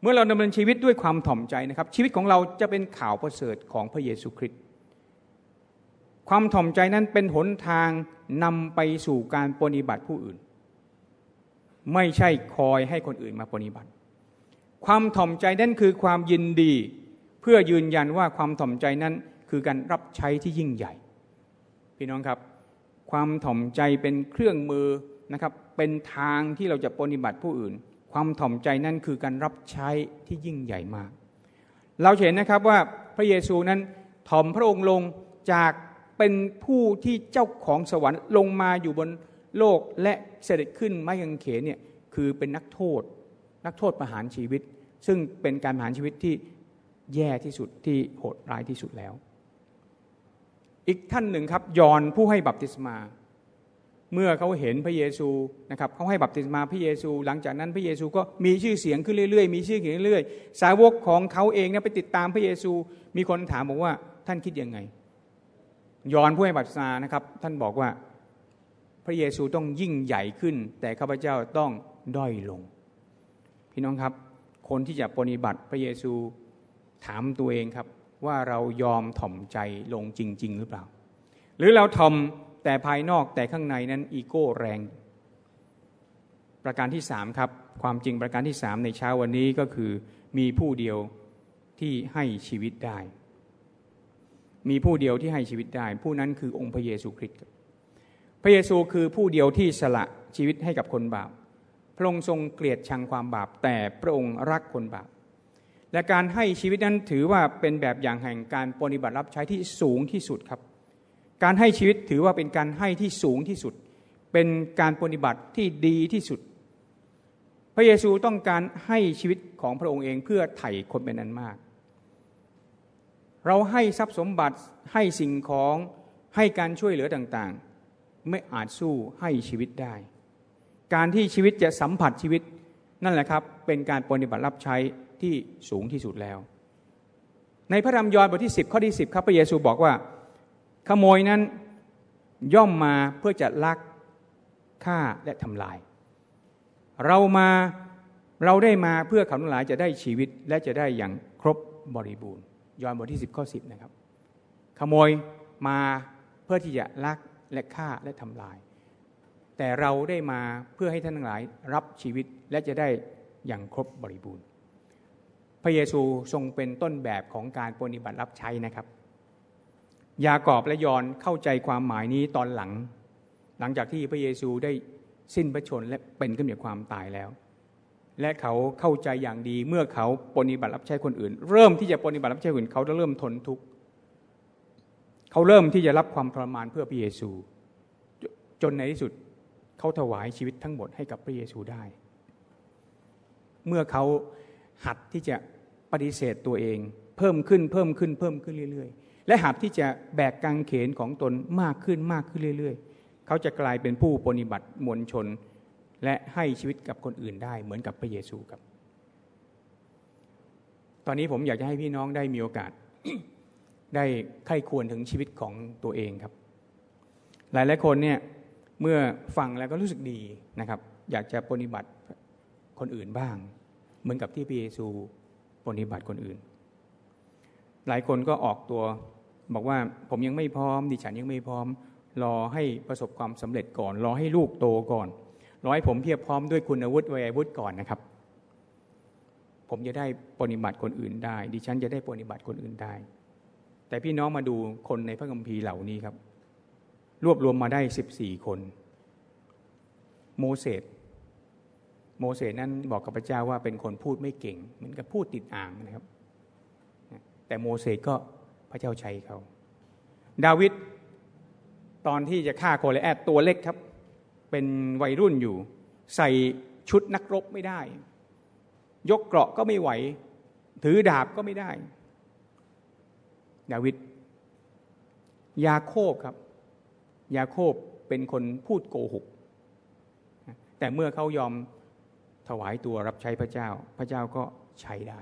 เมื่อเราดำเนินชีวิตด้วยความถ่อมใจนะครับ ชีวิตของเราจะเป็นข่าวประเสริฐของพระเยซูคริสต์ความถ่อมใจนั้นเป็นหนทางนำไปสู่การปฏิบัติผู้อื่น ไม่ใช่คอยให้คนอื่นมาปฏิบัติ ความถ่อมใจนั้นคือความยินดี เพื่อยืนยันว่าความถ่อมใจนั้นคือการรับใช้ที่ยิ่งใหญ่ พี่น้องครับ ความถ่อมใจเป็นเครื่องมือนะครับ เป็นทางที่เราจะปฏิบัติผู้อื่น ความถ่อมใจนั่นคือการรับใช้ที่ยิ่งใหญ่มาก เราเห็นนะครับว่าพระเยซูนั้นถ่อมพระองค์ลงจากเป็นผู้ที่เจ้าของสวรรค์ลงมาอยู่บนโลกและ เสด็จขึ้นไม้กางเขนเนี่ยคือเป็นนักโทษ นักโทษประหารชีวิต ซึ่งเป็นการประหารชีวิตที่แย่ที่สุดที่โหดร้ายที่สุดแล้ว อีกท่านหนึ่งครับยอนผู้ให้บัพติศมา เมื่อเขาเห็นพระเยซูนะครับเขาให้บัพติศมาพระเยซู หลังจากนั้นพระเยซูก็มีชื่อเสียงขึ้นเรื่อยๆ มีชื่อเสียงเรื่อยๆ สาวกของเขาเองเนี่ยไปติดตามพระเยซู มีคนถามบอกว่าท่านคิดยังไง ยอนผู้ให้บัพติศมานะครับ ท่านบอกว่า ระเยซูต้องยิ่งใหญ่ขึ้น แต่ข้าพเจ้าต้องด้อยลง พี่น้องครับ คนที่จะปฏิบัติพระเยซูถามตัวเองครับ ว่าเรายอมถ่อมใจลงจริง ๆ หรือเปล่า หรือเราถ่อมแต่ภายนอกแต่ข้างในนั้นอีโก้แรง ประการที่สามครับ ความจริงประการที่สามในเช้าวันนี้ก็คือมีผู้เดียวที่ให้ชีวิตได้ มีผู้เดียวที่ให้ชีวิตได้ ผู้นั้นคือองค์พระเยซูคริสต์ พระเยซูคือผู้เดียวที่สละชีวิตให้กับคนบาป พระองค์ทรงเกลียดชังความบาป แต่พระองค์รักคนบาป และการให้ชีวิตนั้นถือว่าเป็นแบบอย่างแห่งการปฏิบัติรับใช้ที่สูงที่สุดครับ การให้ชีวิตถือว่าเป็นการให้ที่สูงที่สุด เป็นการปฏิบัติที่ดีที่สุด พระเยซูต้องการให้ชีวิตของพระองค์เองเพื่อไถ่คนเป็นนั้นมาก เราให้ทรัพย์สมบัติให้สิ่งของให้การช่วยเหลือต่างๆ ไม่อาจสู้ให้ชีวิตได้ การที่ชีวิตจะสัมผัสชีวิต นั่นแหละครับ เป็นการปฏิบัติรับใช้ที่สูงที่สุดแล้ว ในพระธรรมยอห์นบทที่ 10 ข้อที่ 10 ครับพระเยซูบอกว่า ขโมยนั้นย่อมมาเพื่อจะลักฆ่าและทำลาย เรามาเราได้มาเพื่อเขาทั้งหลายจะได้ชีวิตและจะได้อย่างครบบริบูรณ์ ยอห์นบทที่ 10 ข้อ 10 นะครับ ขโมยมาเพื่อที่จะลัก และฆ่าและทำลาย แต่เราได้มาเพื่อให้ท่านทั้งหลายรับชีวิตและจะได้อย่างครบบริบูรณ์ พระเยซูทรงเป็นต้นแบบของการปฏิบัติรับใช้นะครับ ยากอบและยอนเข้าใจความหมายนี้ตอนหลัง หลังจากที่พระเยซูได้สิ้นพระชนและเป็นขึ้นจากความตายแล้ว และเขาเข้าใจอย่างดีเมื่อเขาปฏิบัติรับใช้คนอื่น เริ่มที่จะปฏิบัติรับใช้คนอื่นเขาจะเริ่มทนทุกข์ เขาเริ่มที่จะรับความทรมานเพื่อพระเยซู จนในที่สุดเขาถวายชีวิตทั้งหมดให้กับพระเยซูได้ เมื่อเขาหัดที่จะปฏิเสธตัวเอง เพิ่มขึ้นเพิ่มขึ้นเพิ่มขึ้นเรื่อยๆ และหัดที่จะแบกกางเขนของตนมากขึ้นมากขึ้นเรื่อย ๆ เขาจะกลายเป็นผู้ปฏิบัติมวลชน และให้ชีวิตกับคนอื่นได้เหมือนกับพระเยซูครับ ตอนนี้ผมอยากจะให้พี่น้องได้มีโอกาส ได้ใคร่ควรถึงชีวิตของตัวเองครับ หลายหลายคนเนี่ยเมื่อฟังแล้วก็รู้สึกดีนะครับ อยากจะปฏิบัติคนอื่นบ้าง เหมือนกับที่พระเยซูปฏิบัติคนอื่น หลายคนก็ออกตัวบอกว่าผมยังไม่พร้อม ดิฉันยังไม่พร้อม รอให้ประสบความสำเร็จก่อน รอให้ลูกโตก่อน รอให้ผมเพียบพร้อมด้วยคุณอาวุฒิวัยวุฒก่อนนะครับ ผมจะได้ปฏิบัติคนอื่นได้ ดิฉันจะได้ปฏิบัติคนอื่นได้ แต่พี่น้องมาดูคนในพระคัมภีร์เหล่านี้ครับ รวบรวมมาได้สิบสี่คน โมเสสโมเสสนั้นบอกกับพระเจ้าว่าเป็นคนพูดไม่เก่ง เหมือนกับพูดติดอ่างนะครับ แต่โมเสสก็พระเจ้าใช้เขา ดาวิดตอนที่จะฆ่าโคเลแอดตัวเล็กครับ เป็นวัยรุ่นอยู่ ใส่ชุดนักรบไม่ได้ ยกเกราะก็ไม่ไหว ถือดาบก็ไม่ได้ ดาวิดยาโคบครับ ยาโคบเป็นคนพูดโกหก แต่เมื่อเขายอมถวายตัวรับใช้พระเจ้า พระเจ้าก็ใช้ได้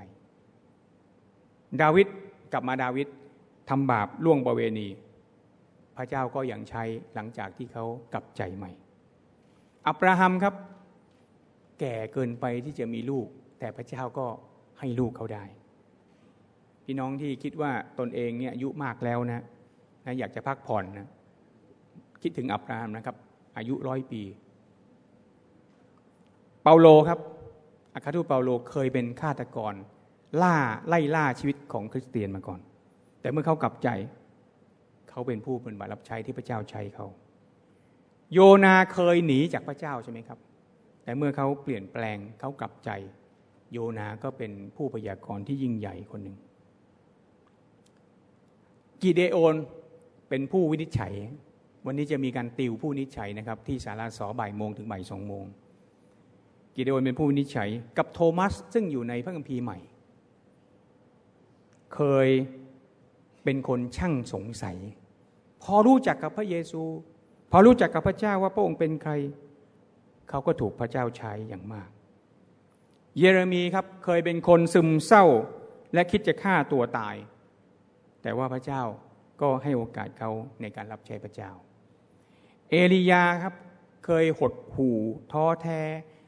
ดาวิดกลับมาดาวิดทำบาปล่วงประเวณี พระเจ้าก็ยังใช้หลังจากที่เขากลับใจใหม่ อับราฮัมครับ แก่เกินไปที่จะมีลูก แต่พระเจ้าก็ให้ลูกเขาได้ พี่น้องที่คิดว่าตนเองเนี่ยอายุมากแล้วนะนะอยากจะพักผ่อนนะคิดถึงอับราฮัมนะครับ อายุร้อยปี เปาโลครับอาคาทูเปาโลเคยเป็นฆาตกร ล่าไล่ล่าชีวิตของคริสเตียนมาก่อน แต่เมื่อเขากลับใจ เขาเป็นผู้เป็นบารับใช้ที่พระเจ้าใช้เขา โยนาเคยหนีจากพระเจ้าใช่ไหมครับ แต่เมื่อเขาเปลี่ยนแปลงเขากลับใจ โยนาก็เป็นผู้พยากรณ์ที่ยิ่งใหญ่คนหนึ่ง กิเดโอนเป็นผู้วินิจฉัย วันนี้จะมีการติวผู้วินิจฉัยนะครับ ที่ศาลาสอบ่ายโมงถึงบ่ายสองโมงกิเดโอนเป็นผู้วินิจฉัย กับโทมัสซึ่งอยู่ในพระคัมภีร์ใหม่ เคยเป็นคนช่างสงสัย พอรู้จักกับพระเยซู พอรู้จักกับพระเจ้าว่าพระองค์เป็นใคร เขาก็ถูกพระเจ้าใช้อย่างมาก เยเรมีครับเคยเป็นคนซึมเศร้าและคิดจะฆ่าตัวตาย แต่ว่าพระเจ้าก็ให้โอกาสเขาในการรับใช้พระเจ้า เอลียาครับเคยหดหู่ท้อแท้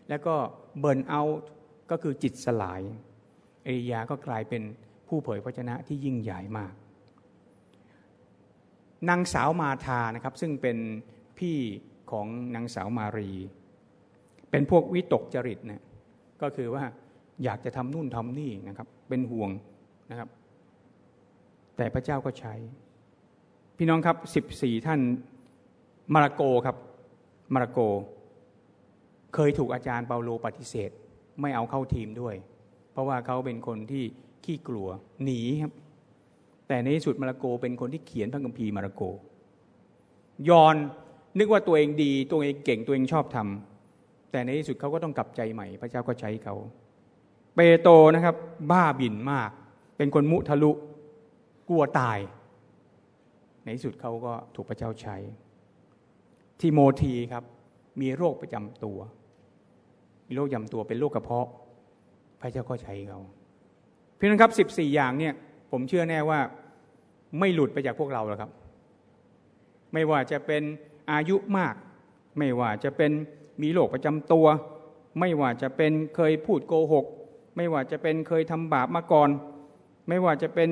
แล้วก็เบิร์นเอาก็คือจิตสลาย เอลียาก็กลายเป็นผู้เผยพระชนะที่ยิ่งใหญ่มาก นางสาวมาธานะครับซึ่งเป็นพี่ของนางสาวมารี เป็นพวกวิตกจริตนะก็คือว่าอยากจะทำนู่นทำนี่นะครับ เป็นห่วงนะครับ แต่พระเจ้าก็ใช้ พี่น้องครับสิบสี่ท่านมาระโกครับมาระโก เคยถูกอาจารย์เปาโลปฏิเสธ ไม่เอาเข้าทีมด้วย เพราะว่าเขาเป็นคนที่ขี้กลัวหนีครับ แต่ในที่สุดมาระโกเป็นคนที่เขียนพระคัมภีร์มาระโก ยอนนึกว่าตัวเองดีตัวเองเก่งตัวเองชอบทำแต่ในที่สุดเขาก็ต้องกลับใจใหม่ พระเจ้าก็ใช้เขา เปโตนะครับ บ้าบินมาก เป็นคนมุทะลุ กลัวตาย ในที่สุดเขาก็ถูกพระเจ้าใช้ทิโมธีครับ มีโรคประจำตัว มีโรคประจำตัวเป็นโรคกระเพาะ พระเจ้าก็ใช้เขาเพียงครับสิบสี่อย่างเนี่ย ผมเชื่อแน่ว่าไม่หลุดไปจากพวกเราแล้วครับ ไม่ว่าจะเป็นอายุมาก ไม่ว่าจะเป็นมีโรคประจำตัว ไม่ว่าจะเป็นเคยพูดโกหก ไม่ว่าจะเป็นเคยทำบาปมาก่อน ไม่ว่าจะเป็น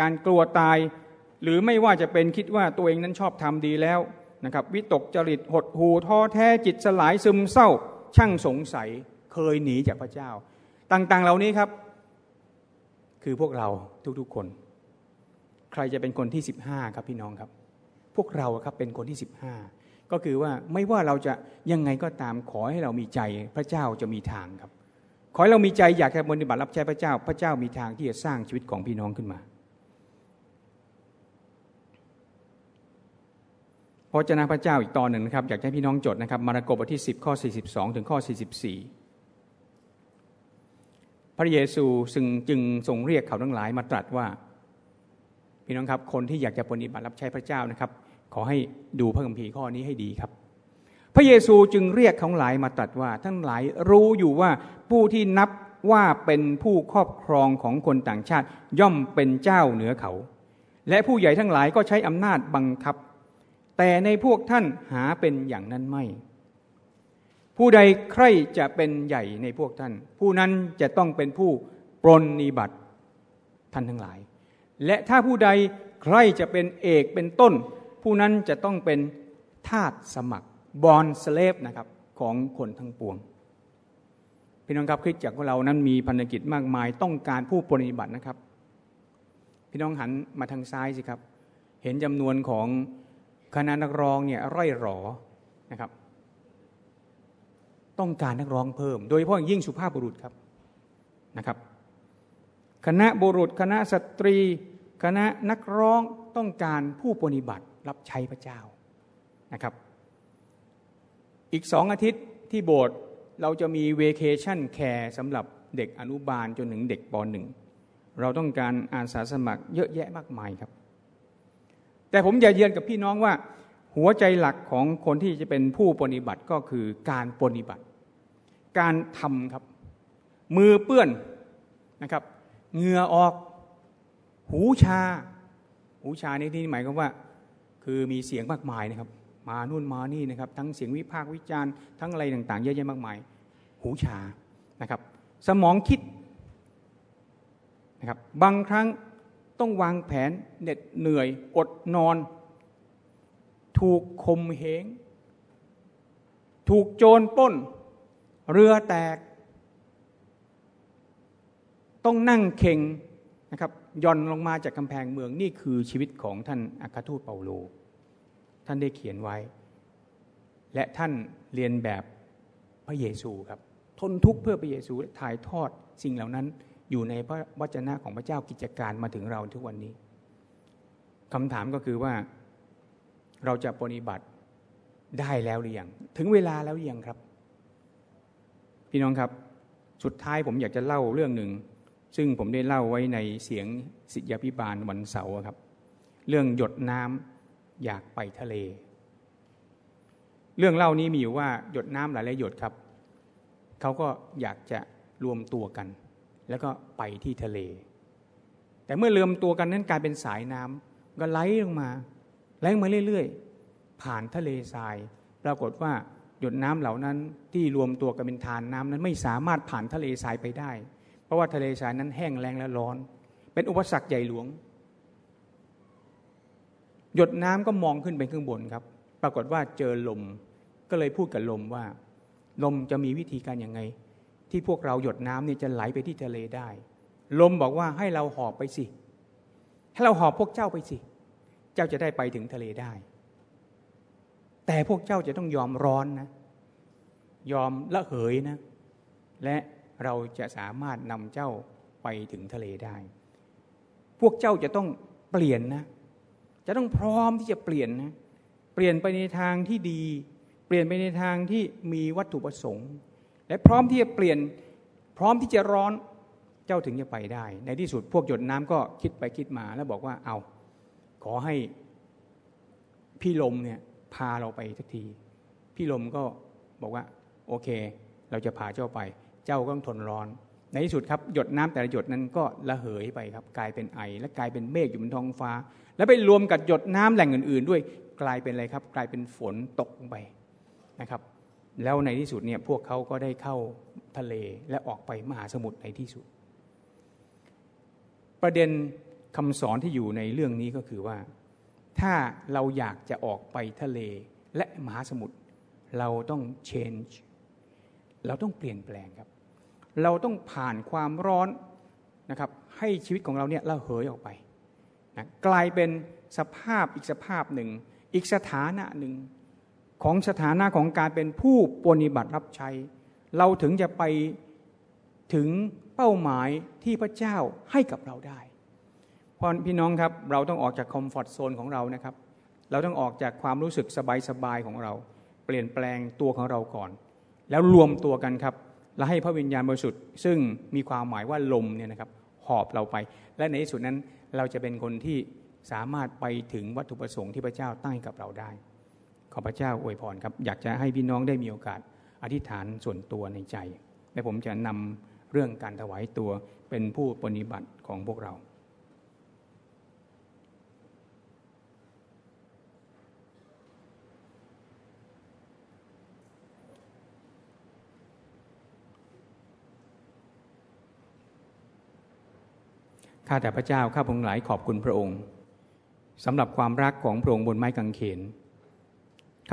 การกลัวตาย หรือไม่ว่าจะเป็นคิดว่าตัวเองนั้นชอบทำดีแล้วนะครับวิตกจริตหดหูท้อแท้จิตสลายซึมเศร้า ช่างสงสัยเคยหนีจากพระเจ้า ต่างๆเหล่านี้ครับ คือพวกเราทุกๆคน ใครจะเป็นคนที่สิบห้าครับพี่น้องครับ พวกเราครับเป็นคนที่สิบห้าก็คือว่าไม่ว่าเราจะยังไงก็ตามขอให้เรามีใจพระเจ้าจะมีทางครับ ขอให้เรามีใจอยากจะปฏิบัติรับใช้พระเจ้า พระเจ้ามีทางที่จะสร้างชีวิตของพี่น้องขึ้นมา พระเจ้าพระเจ้าอีกตอนหนึ่งนะครับ อยากให้พี่น้องจดนะครับมาระโกบทที่ 10 ข้อ 42 ถึงข้อ 44 พระเยซูจึงจึงทรงเรียกเขาทั้งหลายมาตรัสว่า พี่น้องครับ คนที่อยากจะปฏิบัติรับใช้พระเจ้านะครับ ขอให้ดูพระคัมภีร์ข้อนี้ให้ดีครับ พระเยซูจึงเรียกของหลายมาตรัสว่าทั้งหลายรู้อยู่ว่าผู้ที่นับว่าเป็นผู้ครอบครองของคนต่างชาติย่อมเป็นเจ้าเหนือเขา และผู้ใหญ่ทั้งหลายก็ใช้อำนาจบังคับ แต่ในพวกท่านหาเป็นอย่างนั้นไม่ ผู้ใดใครจะเป็นใหญ่ในพวกท่าน ผู้นั้นจะต้องเป็นผู้ปรนนิบัติท่านทั้งหลาย และถ้าผู้ใดใครจะเป็นเอกเป็นต้น ผู้นั้นจะต้องเป็นทาสสมัครบอลสเลฟนะครับของคนทั้งปวงพี่น้องครับคริสจักรของเรานั้นมีพันธกิจมากมายต้องการผู้ปฏิบัตินะครับ พี่น้องหันมาทางซ้ายสิครับ เห็นจำนวนของ คณะนักร้องเนี่ยร่อยหรอนะครับ ต้องการนักร้องเพิ่ม โดยเฉพาะยิ่งสุภาพบุรุษครับนะครับ คณะบุรุษ คณะสตรี คณะนักร้องต้องการผู้ปฏิบัติรับใช้พระเจ้านะครับ อีกสองอาทิตย์ที่โบสถ์เราจะมี vacation care สำหรับเด็กอนุบาลจนถึงเด็กปหนึ่งเราต้องการอาสาสมัครเยอะแยะมากมายครับ แต่ผมอยากเยือนกับพี่น้องว่า หัวใจหลักของคนที่จะเป็นผู้ปฏิบัติก็คือการปฏิบัติ การทำครับ มือเปื้อนนะครับเหงื่อออก หูชา หูชาในที่นี้หมายความว่า คือมีเสียงมากมายนะครับ มานู่นมานี่นะครับ ทั้งเสียงวิพากษ์วิจารณ์ทั้งอะไรต่างๆเยอะแยะมากมาย หูชานะครับ สมองคิดนะครับ บางครั้ง ต้องวางแผนเหน็ดเหนื่อย อดนอน ถูกคมเหง ถูกโจรป้น เรือแตก ต้องนั่งเข่งนะครับย่อนลงมาจากกำแพงเมืองนี่คือชีวิตของท่านอัครทูตเปาโล ท่านได้เขียนไว้ และท่านเรียนแบบพระเยซูครับ ทนทุกข์เพื่อพระเยซูถ่ายทอดสิ่งเหล่านั้น อยู่ในพระวจนะของพระเจ้ากิจการมาถึงเราทุกวันนี้คำถามก็คือว่าเราจะปฏิบัติได้แล้วหรือยังถึงเวลาแล้วหรือยังครับ พี่น้องครับสุดท้ายผมอยากจะเล่าเรื่องหนึ่ง ซึ่งผมได้เล่าไว้ในเสียงสิทธยาพิบาลวันเสาร์ครับ เรื่องหยดน้ำอยากไปทะเล เรื่องเล่านี้มีอยู่ว่าหยดน้ำหลายๆหยดครับเขาก็อยากจะรวมตัวกัน แล้วก็ไปที่ทะเล แต่เมื่อเริ่มตัวกันนั้นกลายเป็นสายน้ำก็ไหลลงมาไหลมาเรื่อยๆ ผ่านทะเลทราย ปรากฏว่าหยดน้ำเหล่านั้นที่รวมตัวกันเป็นทานน้ำนั้นไม่สามารถผ่านทะเลทรายไปได้ เพราะว่าทะเลทรายนั้นแห้งแล้งและร้อน เป็นอุปสรรคใหญ่หลวง หยดน้ำก็มองขึ้นไปข้างบนครับ ปรากฏว่าเจอลมก็เลยพูดกับลมว่า ลมจะมีวิธีการยังไง ที่พวกเราหยดน้ำนี่จะไหลไปที่ทะเลได้ ลมบอกว่าให้เราหอบไปสิให้เราหอบพวกเจ้าไปสิ เจ้าจะได้ไปถึงทะเลได้ แต่พวกเจ้าจะต้องยอมร้อนนะ ยอมละเหยนะ และเราจะสามารถนำเจ้าไปถึงทะเลได้ พวกเจ้าจะต้องเปลี่ยนนะ จะต้องพร้อมที่จะเปลี่ยนนะ เปลี่ยนไปในทางที่ดี เปลี่ยนไปในทางที่มีวัตถุประสงค์ และพร้อมที่จะเปลี่ยนพร้อมที่จะร้อนเจ้าถึงจะไปได้ ในที่สุดพวกหยดน้ำก็คิดไปคิดมาแล้วบอกว่าเอาขอให้พี่ลมเนี่ยพาเราไปสักที พี่ลมก็บอกว่าโอเค เราจะพาเจ้าไป เจ้าก็ต้องทนร้อน ในที่สุดครับหยดน้ำแต่ละหยดนั้นก็ระเหยไปครับ กลายเป็นไอ และกลายเป็นเมฆอยู่บนท้องฟ้า แล้วไปรวมกับหยดน้ำแหล่งอื่น ๆ ด้วยกลายเป็นอะไรครับ กลายเป็นฝนตกลงไปนะครับ แล้วในที่สุดเนี่ยพวกเขาก็ได้เข้าทะเลและออกไปมหาสมุทรในที่สุด ประเด็นคำสอนที่อยู่ในเรื่องนี้ก็คือว่า ถ้าเราอยากจะออกไปทะเลและมหาสมุทรเราต้อง change เราต้องเปลี่ยนแปลงครับ เราต้องผ่านความร้อนนะครับ ให้ชีวิตของเราเนี่ยละเหยออกไปนะกลายเป็นสภาพอีกสภาพหนึ่ง อีกสถานะหนึ่ง ของสถานะของการเป็นผู้ปฏิบัติรับใช้ เราถึงจะไปถึงเป้าหมายที่พระเจ้าให้กับเราได้พราะพี่น้องครับเราต้องออกจากคอมฟอร์ทโซนของเรานะครับ เราต้องออกจากความรู้สึกสบายๆของเรา เปลี่ยนแปลงตัวของเราก่อน แล้วรวมตัวกันครับและให้พระวิญญาณบริสุทธิ์ซึ่งมีความหมายว่าลมเนี่ยนะครับหอบเราไป และในที่สุดนั้นเราจะเป็นคนที่สามารถไปถึงวัตถุประสงค์ที่พระเจ้าตั้งกับเราได้ ขอพระเจ้าอวยพรครับ อยากจะให้พี่น้องได้มีโอกาสอธิษฐานส่วนตัวในใจ และผมจะนำเรื่องการถวายตัวเป็นผู้ปฏิบัติของพวกเราข้าแต่พระเจ้าข้าพงหลายขอบคุณพระองค์สำหรับความรักของพระองค์บนไม้กางเขน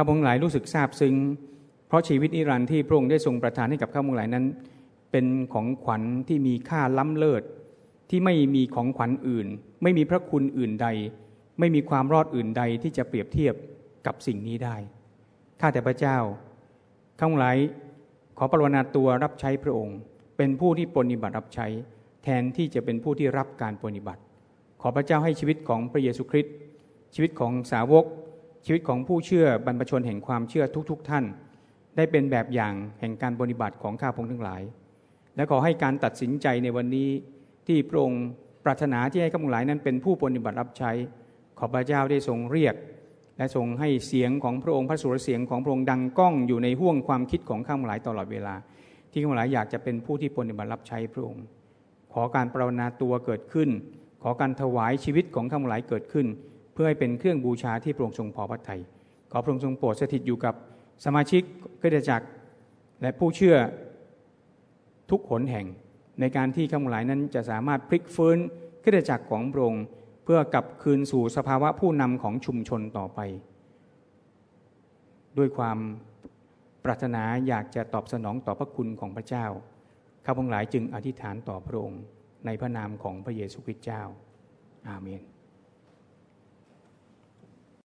ข้าพงหลายรู้สึกซาบซึ้งเพราะชีวิตนิรันดร์ที่พระองค์ได้ทรงประทานให้กับข้าพงหลายนั้น เป็นของขวัญที่มีค่าล้ำเลิศที่ไม่มีของขวัญอื่น ไม่มีพระคุณอื่นใด ไม่มีความรอดอื่นใดที่จะเปรียบเทียบกับสิ่งนี้ได้ข้าแต่พระเจ้าข้าพงหลายขอปรนนาตัวรับใช้พระองค์ เป็นผู้ที่ปฏิบัติรับใช้ แทนที่จะเป็นผู้ที่รับการปฏิบัติ ขอพระเจ้าให้ชีวิตของพระเยซูคริสต์ชีวิตของสาวก ชีวิตของผู้เชื่อบรรพชนแห่งความเชื่อทุกๆทท่าน ได้เป็นแบบอย่างแห่งการปฏิบัติของข้าพงทั้งหลาย และขอให้การตัดสินใจในวันนี้ที่พระองค์ปรารถนาที่ให้ข้าพงหลายนั้นเป็นผู้ปฏิบัติรับใช้ ขอพระเจ้าได้ทรงเรียก และทรงให้เสียงของพระองค์พระสุรเสียงของพระองค์ดังก้องอยู่ในห่วงความคิดของข้าพงหลายตลอดเวลา ที่ข้าพงหลายอยากจะเป็นผู้ที่ปฏิบัติรับใช้พระองค์ ขอการปรนนาตัวเกิดขึ้น ขอการถวายชีวิตของข้าพงหลายเกิดขึ้น พื่อให้เป็นเครื่องบูชาที่พระองค์ทรงพอพระทัยขอพระองค์ทรงโปรดสถิตอยู่กับสมาชิกคริสตจักร และผู้เชื่อทุกหนแห่ง ในการที่ข้าพหลายนั้นจะสามารถพลิกฟื้นคริสตจักรของพระองค์เพื่อกลับคืนสู่สภาวะผู้นำของชุมชนต่อไป ด้วยความปรารถนาอยากจะตอบสนองต่อพระคุณของพระเจ้าข้าพงหลายจึงอธิษฐานต่อพระองค์ในพระนามของพระเยซูคริสต์เจ้า อาเมน